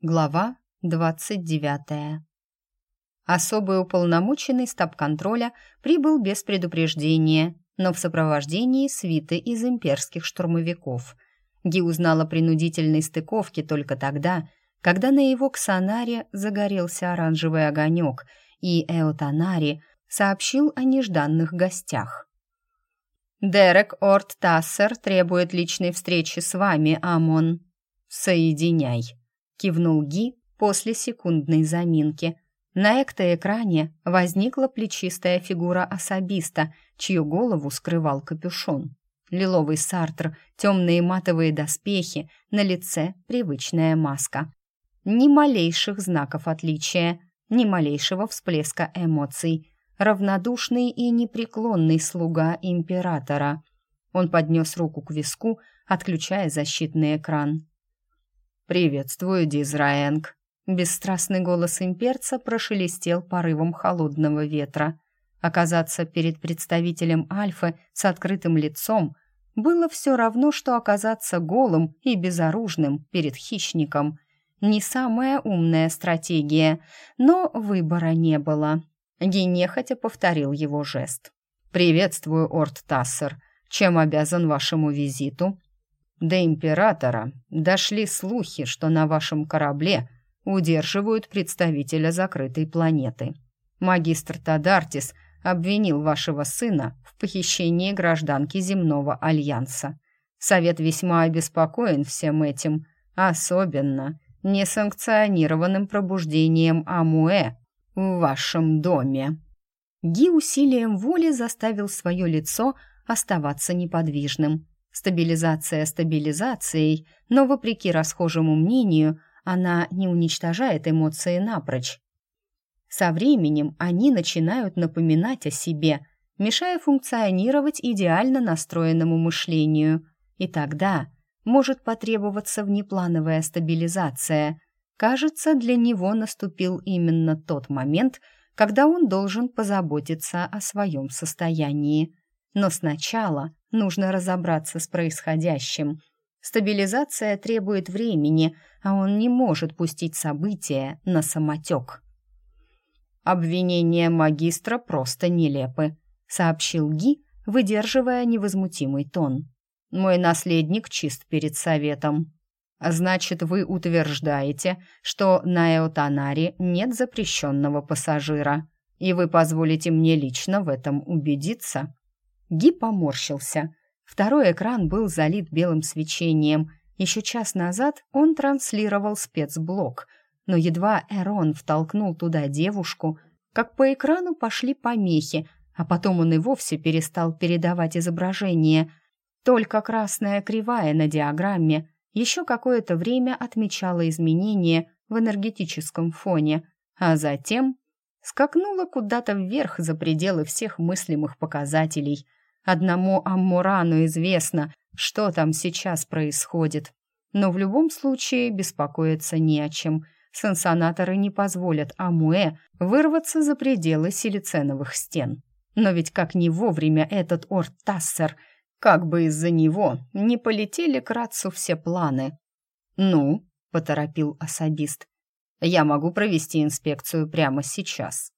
Глава 29. Особый уполномоченный стаб-контроля прибыл без предупреждения, но в сопровождении свиты из имперских штурмовиков. Ги узнала о принудительной стыковке только тогда, когда на его ксанаре загорелся оранжевый огонек, и Эотанари сообщил о нежданных гостях. «Дерек Орт Тассер требует личной встречи с вами, Амон. Соединяй!» Кивнул Ги после секундной заминки. На экто-экране возникла плечистая фигура особиста, чью голову скрывал капюшон. Лиловый сартр, темные матовые доспехи, на лице привычная маска. Ни малейших знаков отличия, ни малейшего всплеска эмоций. Равнодушный и непреклонный слуга императора. Он поднес руку к виску, отключая защитный экран. «Приветствую, Дизраэнг!» Бесстрастный голос имперца прошелестел порывом холодного ветра. Оказаться перед представителем Альфы с открытым лицом было все равно, что оказаться голым и безоружным перед хищником. Не самая умная стратегия, но выбора не было. Генехотя повторил его жест. «Приветствую, Орд Тассер. Чем обязан вашему визиту?» До императора дошли слухи, что на вашем корабле удерживают представителя закрытой планеты. Магистр Тадартис обвинил вашего сына в похищении гражданки земного альянса. Совет весьма обеспокоен всем этим, особенно несанкционированным пробуждением Амуэ в вашем доме. Ги усилием воли заставил свое лицо оставаться неподвижным. Стабилизация стабилизацией, но, вопреки расхожему мнению, она не уничтожает эмоции напрочь. Со временем они начинают напоминать о себе, мешая функционировать идеально настроенному мышлению. И тогда может потребоваться внеплановая стабилизация. Кажется, для него наступил именно тот момент, когда он должен позаботиться о своем состоянии. Но сначала нужно разобраться с происходящим. Стабилизация требует времени, а он не может пустить события на самотек. «Обвинения магистра просто нелепы», — сообщил Ги, выдерживая невозмутимый тон. «Мой наследник чист перед советом. Значит, вы утверждаете, что на Эотанаре нет запрещенного пассажира, и вы позволите мне лично в этом убедиться?» Ги поморщился. Второй экран был залит белым свечением. Еще час назад он транслировал спецблок, но едва Эрон втолкнул туда девушку, как по экрану пошли помехи, а потом он и вовсе перестал передавать изображение. Только красная кривая на диаграмме еще какое-то время отмечала изменения в энергетическом фоне, а затем скакнула куда-то вверх за пределы всех мыслимых показателей – Одному Аммурану известно, что там сейчас происходит. Но в любом случае беспокоиться не о чем. Сенсонаторы не позволят Амуэ вырваться за пределы силиценовых стен. Но ведь как не вовремя этот Ортассер, как бы из-за него не полетели к Рацу все планы. «Ну», — поторопил особист, — «я могу провести инспекцию прямо сейчас».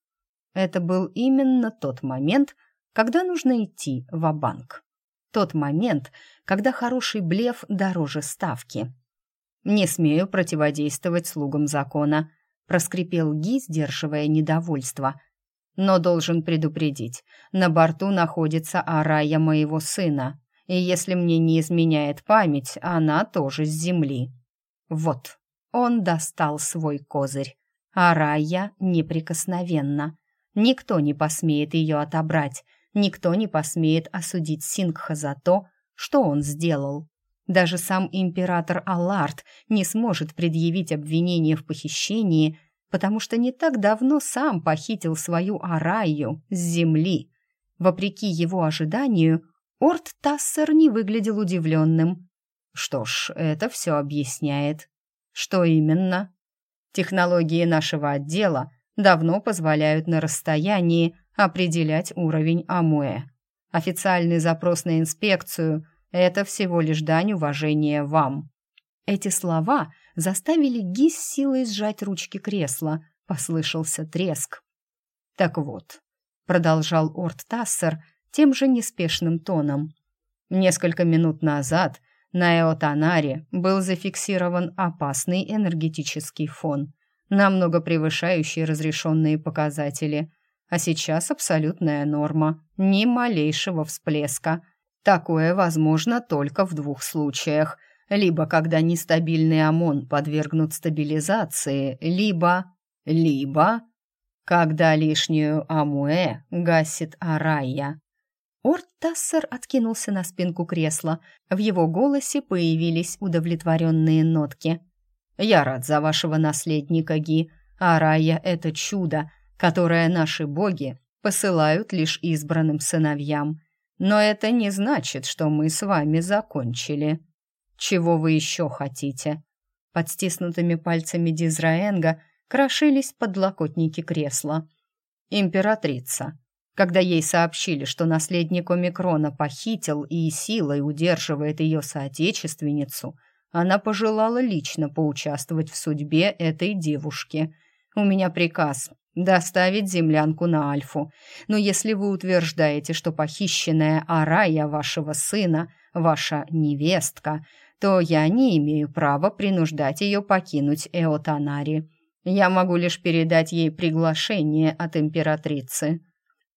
Это был именно тот момент, когда нужно идти в банк Тот момент, когда хороший блеф дороже ставки. «Не смею противодействовать слугам закона», — проскрипел Ги, сдерживая недовольство. «Но должен предупредить, на борту находится Арая моего сына, и если мне не изменяет память, она тоже с земли». Вот, он достал свой козырь. Арая неприкосновенна. Никто не посмеет ее отобрать, никто не посмеет осудить Сингха за то, что он сделал. Даже сам император Аллард не сможет предъявить обвинение в похищении, потому что не так давно сам похитил свою Араю с земли. Вопреки его ожиданию, Орд Тассер не выглядел удивленным. Что ж, это все объясняет. Что именно? Технологии нашего отдела давно позволяют на расстоянии определять уровень Амуэ. Официальный запрос на инспекцию – это всего лишь дань уважения вам. Эти слова заставили Ги с силой сжать ручки кресла. Послышался треск. «Так вот», — продолжал Орт Тассер тем же неспешным тоном. «Несколько минут назад на Эотанаре был зафиксирован опасный энергетический фон, намного превышающий разрешенные показатели, а сейчас абсолютная норма, ни малейшего всплеска. Такое возможно только в двух случаях — либо когда нестабильный ОМОН подвергнут стабилизации, либо... либо... когда лишнюю Амуэ гасит Арайя. Орт Тассер откинулся на спинку кресла. В его голосе появились удовлетворенные нотки. «Я рад за вашего наследника, Ги. Арайя — это чудо, которое наши боги посылают лишь избранным сыновьям. Но это не значит, что мы с вами закончили». «Чего вы еще хотите?» Под стиснутыми пальцами Дизраэнга крошились подлокотники кресла. «Императрица. Когда ей сообщили, что наследник Омикрона похитил и силой удерживает ее соотечественницу, она пожелала лично поучаствовать в судьбе этой девушки. У меня приказ доставить землянку на Альфу. Но если вы утверждаете, что похищенная Арая вашего сына, ваша невестка, то я не имею права принуждать ее покинуть Эотанари. Я могу лишь передать ей приглашение от императрицы».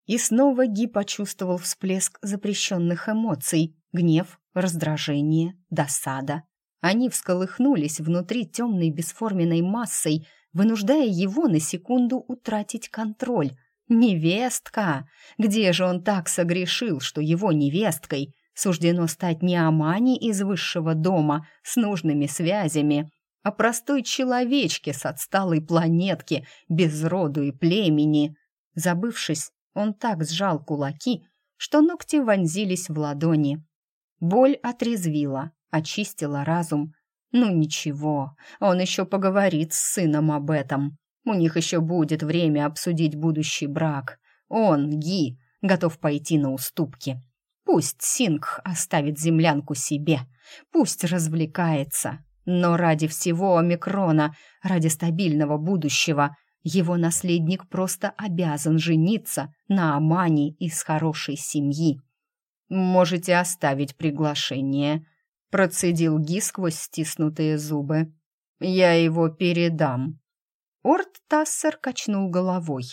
И снова Ги почувствовал всплеск запрещенных эмоций — гнев, раздражение, досада. Они всколыхнулись внутри темной бесформенной массой, вынуждая его на секунду утратить контроль. «Невестка! Где же он так согрешил, что его невесткой Суждено стать не Амани из высшего дома с нужными связями, а простой человечке с отсталой планетки, без роду и племени. Забывшись, он так сжал кулаки, что ногти вонзились в ладони. Боль отрезвила, очистила разум. Ну ничего, он еще поговорит с сыном об этом. У них еще будет время обсудить будущий брак. Он, Ги, готов пойти на уступки. Пусть Сингх оставит землянку себе, пусть развлекается. Но ради всего омикрона, ради стабильного будущего, его наследник просто обязан жениться на Амане из хорошей семьи. «Можете оставить приглашение», — процедил Ги сквозь стиснутые зубы. «Я его передам». Орд Тассер качнул головой.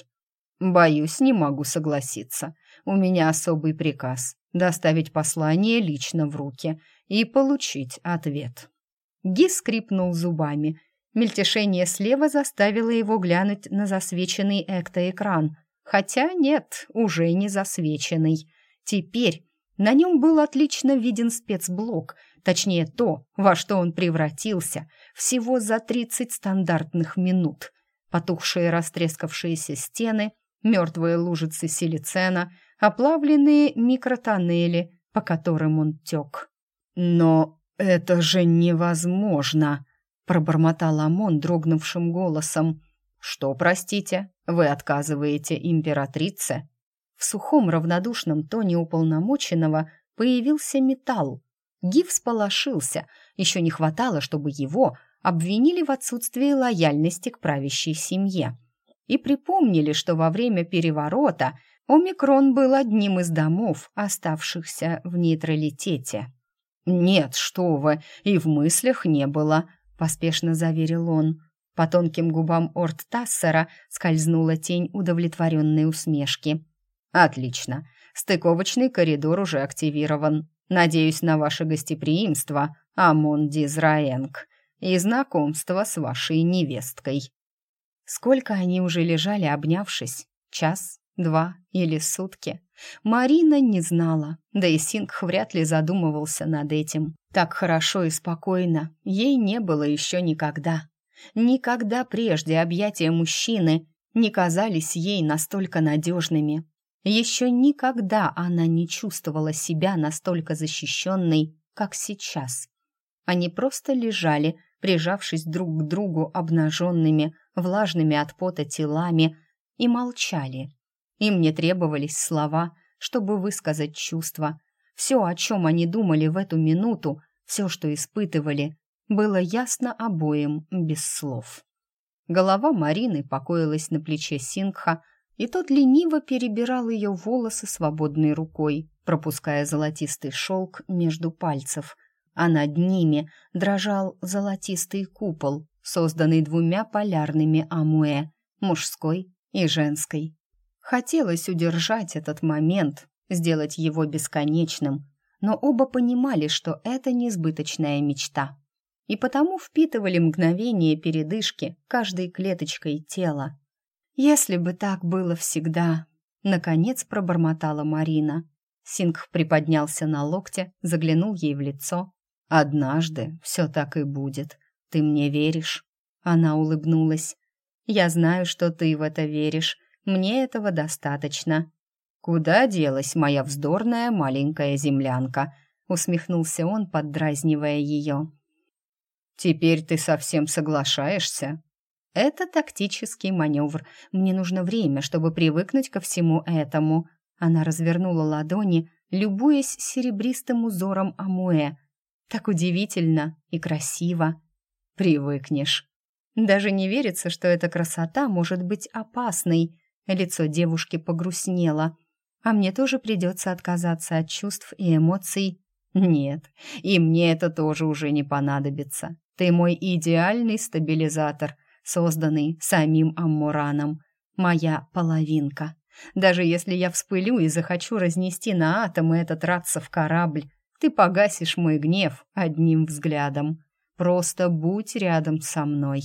«Боюсь, не могу согласиться. У меня особый приказ доставить послание лично в руки и получить ответ. Ги скрипнул зубами. Мельтешение слева заставило его глянуть на засвеченный эктоэкран. Хотя нет, уже не засвеченный. Теперь на нем был отлично виден спецблок, точнее то, во что он превратился, всего за 30 стандартных минут. Потухшие растрескавшиеся стены, мертвые лужицы силицена — оплавленные микротоннели, по которым он тек. «Но это же невозможно!» — пробормотал Амон дрогнувшим голосом. «Что, простите, вы отказываете императрице?» В сухом равнодушном тоне уполномоченного появился металл. Гив сполошился, еще не хватало, чтобы его обвинили в отсутствии лояльности к правящей семье. И припомнили, что во время переворота Омикрон был одним из домов, оставшихся в нейтралитете. «Нет, что вы, и в мыслях не было», — поспешно заверил он. По тонким губам Орт Тассера скользнула тень удовлетворенной усмешки. «Отлично. Стыковочный коридор уже активирован. Надеюсь на ваше гостеприимство, Амон Дизраенг, и знакомство с вашей невесткой». Сколько они уже лежали, обнявшись? Час? два или сутки. Марина не знала, да и Сингх вряд ли задумывался над этим. Так хорошо и спокойно ей не было еще никогда. Никогда прежде объятия мужчины не казались ей настолько надежными. Еще никогда она не чувствовала себя настолько защищенной, как сейчас. Они просто лежали, прижавшись друг к другу обнаженными, влажными от пота телами, и молчали. Им не требовались слова, чтобы высказать чувства. Все, о чем они думали в эту минуту, все, что испытывали, было ясно обоим без слов. Голова Марины покоилась на плече Сингха, и тот лениво перебирал ее волосы свободной рукой, пропуская золотистый шелк между пальцев, а над ними дрожал золотистый купол, созданный двумя полярными амуэ, мужской и женской. Хотелось удержать этот момент, сделать его бесконечным, но оба понимали, что это несбыточная мечта. И потому впитывали мгновение передышки каждой клеточкой тела. «Если бы так было всегда», — наконец пробормотала Марина. Сингх приподнялся на локте, заглянул ей в лицо. «Однажды все так и будет. Ты мне веришь?» Она улыбнулась. «Я знаю, что ты в это веришь. Мне этого достаточно». «Куда делась моя вздорная маленькая землянка?» усмехнулся он, поддразнивая ее. «Теперь ты совсем соглашаешься?» «Это тактический маневр. Мне нужно время, чтобы привыкнуть ко всему этому». Она развернула ладони, любуясь серебристым узором амуэ. «Так удивительно и красиво!» «Привыкнешь!» Даже не верится, что эта красота может быть опасной. Лицо девушки погрустнело. А мне тоже придется отказаться от чувств и эмоций. Нет, и мне это тоже уже не понадобится. Ты мой идеальный стабилизатор, созданный самим Аммураном. Моя половинка. Даже если я вспылю и захочу разнести на атомы этот радцев корабль, ты погасишь мой гнев одним взглядом. Просто будь рядом со мной.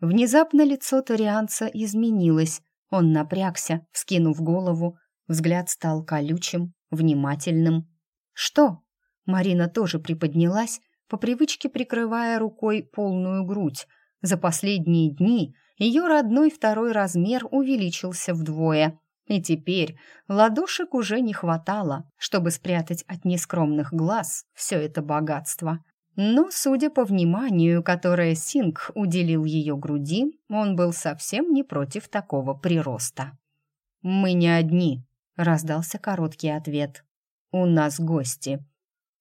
Внезапно лицо Торианца изменилось. Он напрягся, вскинув голову. Взгляд стал колючим, внимательным. «Что?» Марина тоже приподнялась, по привычке прикрывая рукой полную грудь. За последние дни ее родной второй размер увеличился вдвое. И теперь ладошек уже не хватало, чтобы спрятать от нескромных глаз все это богатство. Но, судя по вниманию, которое Синг уделил ее груди, он был совсем не против такого прироста. «Мы не одни», — раздался короткий ответ. «У нас гости».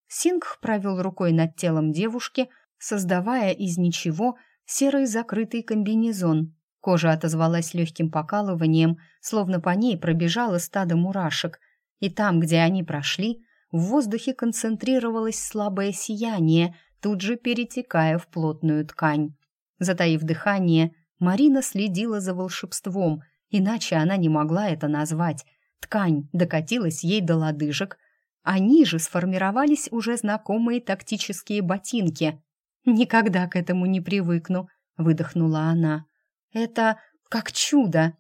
Синг провел рукой над телом девушки, создавая из ничего серый закрытый комбинезон. Кожа отозвалась легким покалыванием, словно по ней пробежало стадо мурашек, и там, где они прошли, в воздухе концентрировалось слабое сияние, тут же перетекая в плотную ткань. Затаив дыхание, Марина следила за волшебством, иначе она не могла это назвать. Ткань докатилась ей до лодыжек, а ниже сформировались уже знакомые тактические ботинки. «Никогда к этому не привыкну», — выдохнула она. «Это как чудо!»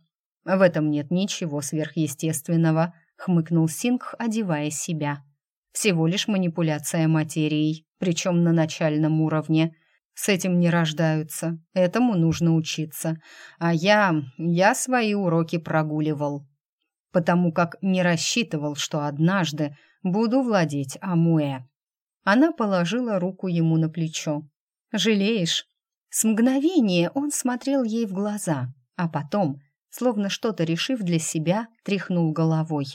«В этом нет ничего сверхъестественного», — хмыкнул Сингх, одевая себя. «Всего лишь манипуляция материей причем на начальном уровне. С этим не рождаются, этому нужно учиться. А я, я свои уроки прогуливал, потому как не рассчитывал, что однажды буду владеть Амуэ. Она положила руку ему на плечо. «Жалеешь?» С мгновения он смотрел ей в глаза, а потом, словно что-то решив для себя, тряхнул головой.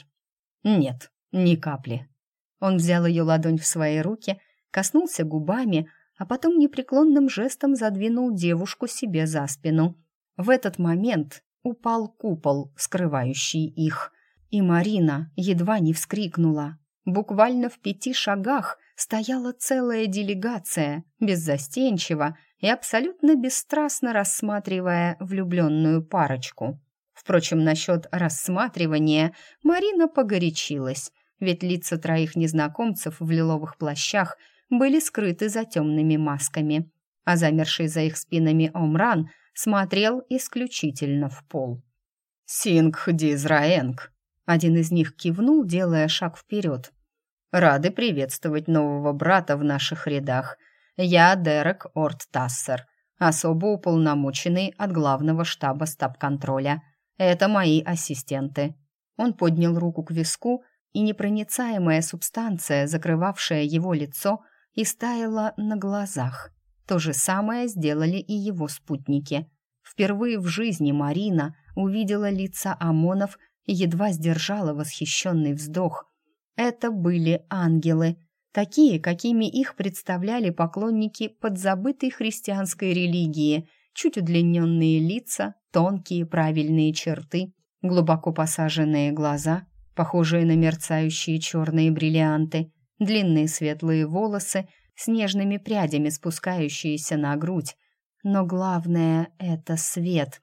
«Нет, ни капли». Он взял ее ладонь в свои руки коснулся губами, а потом непреклонным жестом задвинул девушку себе за спину. В этот момент упал купол, скрывающий их, и Марина едва не вскрикнула. Буквально в пяти шагах стояла целая делегация, беззастенчиво и абсолютно бесстрастно рассматривая влюбленную парочку. Впрочем, насчет рассматривания Марина погорячилась, ведь лица троих незнакомцев в лиловых плащах были скрыты за темными масками, а замерший за их спинами Омран смотрел исключительно в пол. «Сингх Дизраэнг!» Один из них кивнул, делая шаг вперед. «Рады приветствовать нового брата в наших рядах. Я Дерек Орт Тассер, особо уполномоченный от главного штаба стаб-контроля. Это мои ассистенты». Он поднял руку к виску, и непроницаемая субстанция, закрывавшая его лицо, и стаяла на глазах. То же самое сделали и его спутники. Впервые в жизни Марина увидела лица ОМОНов и едва сдержала восхищенный вздох. Это были ангелы. такие, какими их представляли поклонники подзабытой христианской религии, чуть удлиненные лица, тонкие правильные черты, глубоко посаженные глаза, похожие на мерцающие черные бриллианты, длинные светлые волосы с нежными прядями, спускающиеся на грудь. Но главное — это свет.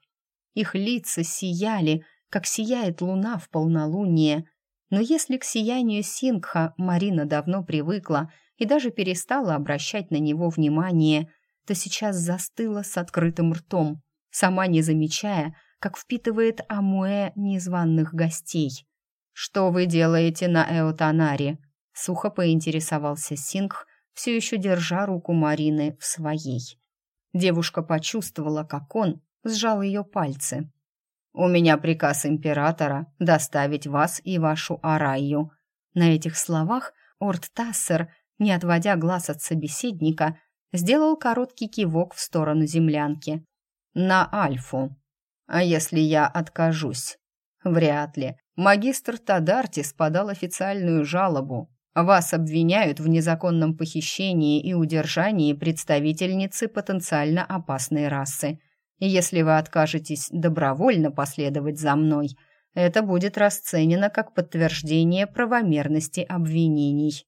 Их лица сияли, как сияет луна в полнолуние. Но если к сиянию Сингха Марина давно привыкла и даже перестала обращать на него внимание, то сейчас застыла с открытым ртом, сама не замечая, как впитывает Амуэ незваных гостей. «Что вы делаете на Эотанаре?» — сухо поинтересовался Сингх, все еще держа руку Марины в своей. Девушка почувствовала, как он сжал ее пальцы. «У меня приказ императора доставить вас и вашу Араю». На этих словах Орд Тассер, не отводя глаз от собеседника, сделал короткий кивок в сторону землянки. «На Альфу. А если я откажусь?» «Вряд ли. Магистр Тадартис подал официальную жалобу. Вас обвиняют в незаконном похищении и удержании представительницы потенциально опасной расы. Если вы откажетесь добровольно последовать за мной, это будет расценено как подтверждение правомерности обвинений».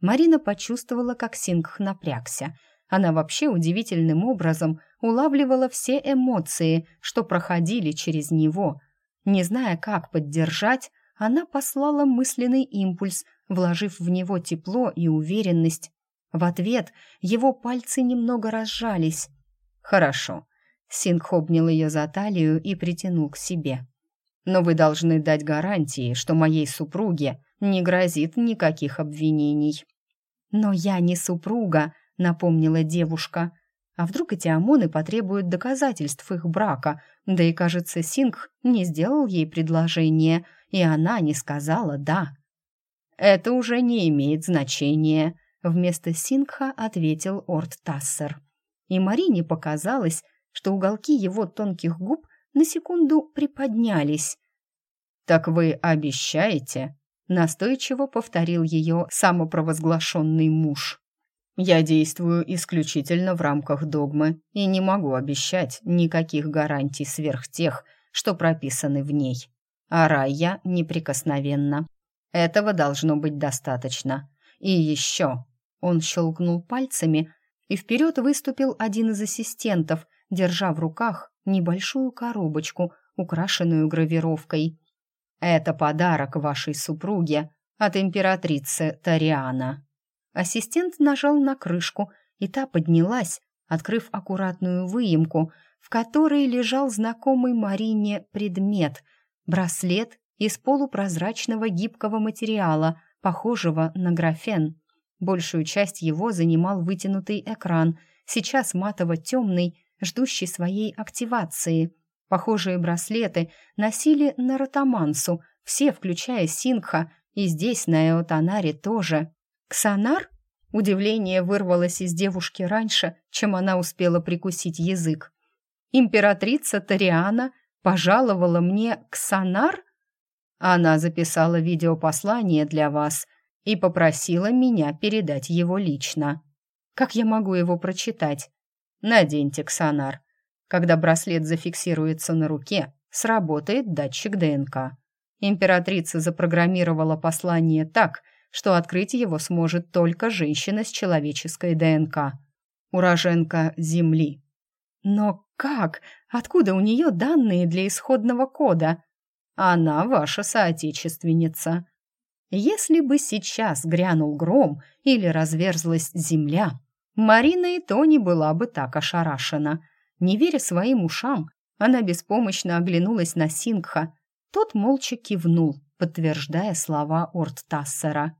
Марина почувствовала, как Сингх напрягся. Она вообще удивительным образом улавливала все эмоции, что проходили через него. Не зная, как поддержать, она послала мысленный импульс, вложив в него тепло и уверенность. В ответ его пальцы немного разжались. «Хорошо, Сингх обнял ее за талию и притянул к себе. «Но вы должны дать гарантии, что моей супруге не грозит никаких обвинений». «Но я не супруга», — напомнила девушка. «А вдруг эти ОМОНы потребуют доказательств их брака? Да и, кажется, Сингх не сделал ей предложение, и она не сказала «да». «Это уже не имеет значения», — вместо Сингха ответил Орд Тассер. И Марине показалось, что уголки его тонких губ на секунду приподнялись. «Так вы обещаете?» — настойчиво повторил ее самопровозглашенный муж. «Я действую исключительно в рамках догмы и не могу обещать никаких гарантий сверх тех, что прописаны в ней. А рая неприкосновенна. Этого должно быть достаточно. И еще...» Он щелкнул пальцами, и вперед выступил один из ассистентов, держа в руках небольшую коробочку, украшенную гравировкой. «Это подарок вашей супруге от императрицы Тариана». Ассистент нажал на крышку, и та поднялась, открыв аккуратную выемку, в которой лежал знакомый Марине предмет — браслет из полупрозрачного гибкого материала, похожего на графен. Большую часть его занимал вытянутый экран, сейчас матово-темный, ждущий своей активации. Похожие браслеты носили на ротамансу, все, включая Сингха, и здесь, на Эотанаре, тоже. «Ксанар?» Удивление вырвалось из девушки раньше, чем она успела прикусить язык. «Императрица Тариана пожаловала мне Ксанар?» Она записала видеопослание для вас и попросила меня передать его лично. Как я могу его прочитать? Наденьте ксанар. Когда браслет зафиксируется на руке, сработает датчик ДНК. Императрица запрограммировала послание так, что открыть его сможет только женщина с человеческой ДНК. Уроженка Земли. Но как? Откуда у нее данные для исходного кода? Она ваша соотечественница. Если бы сейчас грянул гром или разверзлась земля, Марина и то не была бы так ошарашена. Не веря своим ушам, она беспомощно оглянулась на Сингха. Тот молча кивнул, подтверждая слова Ордтассера.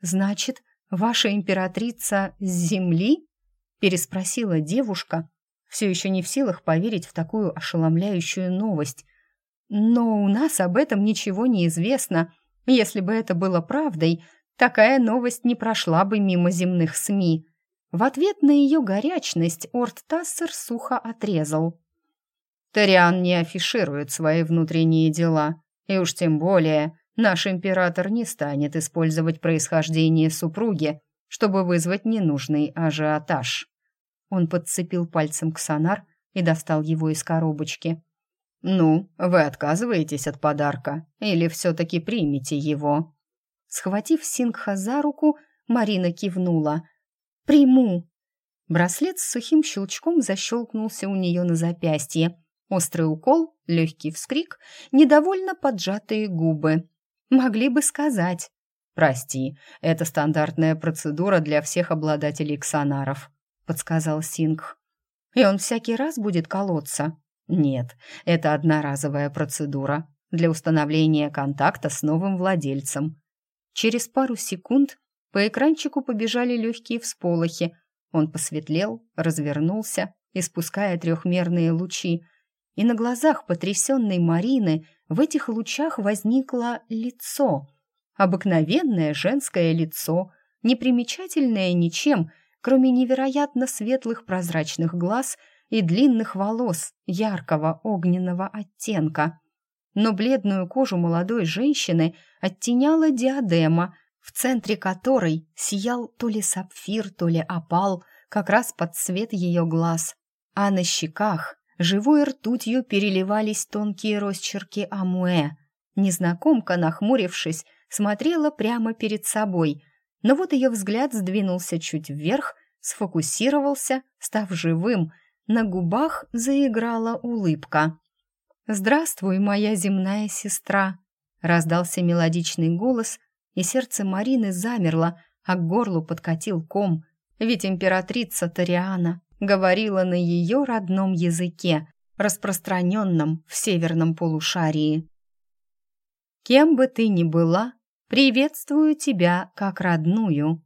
«Значит, ваша императрица с земли?» переспросила девушка, все еще не в силах поверить в такую ошеломляющую новость. «Но у нас об этом ничего не известно. Если бы это было правдой, такая новость не прошла бы мимо земных СМИ». В ответ на ее горячность Орд Тассер сухо отрезал. «Ториан не афиширует свои внутренние дела, и уж тем более наш император не станет использовать происхождение супруги чтобы вызвать ненужный ажиотаж. Он подцепил пальцем ксонар и достал его из коробочки. «Ну, вы отказываетесь от подарка или все-таки примете его?» Схватив Сингха за руку, Марина кивнула. «Приму!» Браслет с сухим щелчком защелкнулся у нее на запястье. Острый укол, легкий вскрик, недовольно поджатые губы. Могли бы сказать. «Прости, это стандартная процедура для всех обладателей ксонаров», — подсказал Сингх. «И он всякий раз будет колоться?» «Нет, это одноразовая процедура для установления контакта с новым владельцем». Через пару секунд по экранчику побежали легкие всполохи. Он посветлел, развернулся, испуская трехмерные лучи, и на глазах потрясенной Марины в этих лучах возникло лицо. Обыкновенное женское лицо, непримечательное ничем, кроме невероятно светлых прозрачных глаз и длинных волос яркого огненного оттенка. Но бледную кожу молодой женщины оттеняла диадема, в центре которой сиял то ли сапфир, то ли опал, как раз под цвет ее глаз, а на щеках живой ртутью переливались тонкие росчерки амуэ. Незнакомка, нахмурившись, смотрела прямо перед собой, но вот ее взгляд сдвинулся чуть вверх, сфокусировался, став живым, на губах заиграла улыбка. «Здравствуй, моя земная сестра!» Раздался мелодичный голос, и сердце Марины замерло, а к горлу подкатил ком, ведь императрица Ториана говорила на ее родном языке, распространенном в северном полушарии. «Кем бы ты ни была, приветствую тебя как родную»,